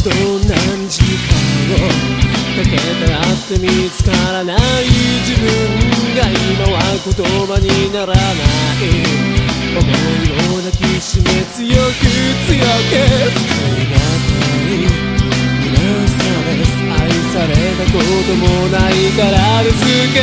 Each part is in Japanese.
何時間を。かけたって見つからない自分が今は言葉にならない。思いを抱きしめ強く強く救いがたい皆さです愛されたこともないからですが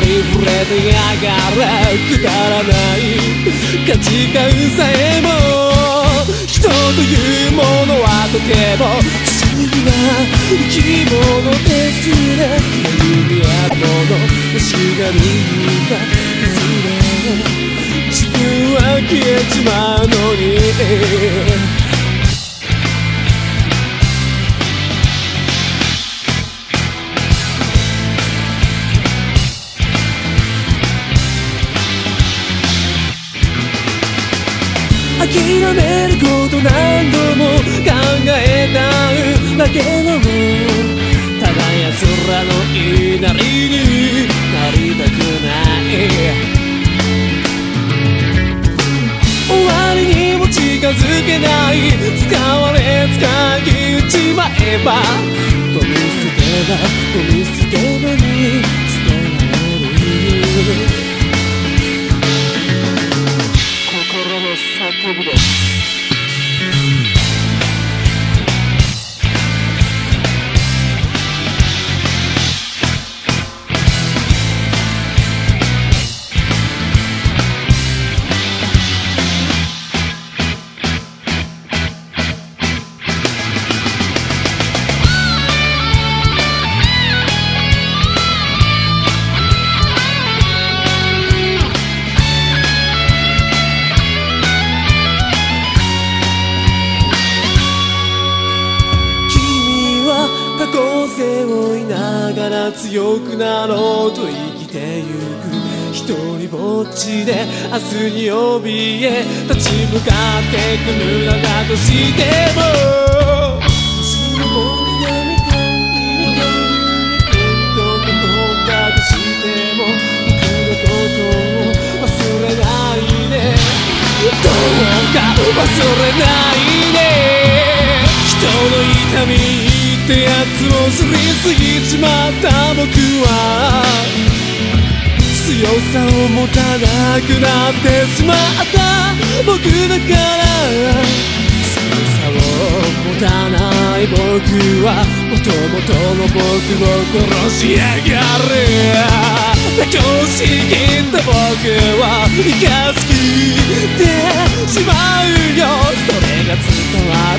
りふれてやがるくだらない価値観さえも人というものはとても不思議な生き物ですね目にあるもの欲しがるがいずれ自分は消えちまうのに諦めること何度も考えた。んだけどもただ奴らの言いなりに。なりたくない終わりに。も近づけない。使われ使い打ちまえば。ゴミ捨て場ゴミ捨て場に。がら強くなろうと生きてゆく。一人ぼっちで明日に怯え立ち向かってく無駄だとしても。星の闇か意味がどこかとしても僕のことを忘れないで。どうか忘れないで。人の痛みってやつを知りすぎちまった僕は強さを持たなくなってしまった僕だから強さを持たない僕はもともとの僕を殺しやがる。妥協しきった僕は。生かすきてしまう。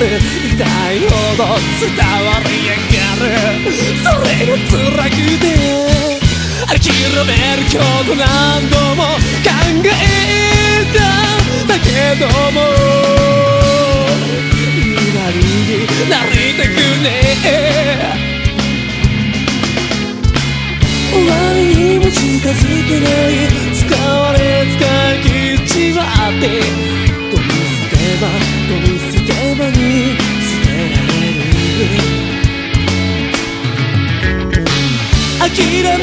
る。痛いほど伝わりやがる。それが辛くて。諦めること何度も考えた。だけども。今になりたくね。え終わりにも近づけない。quiere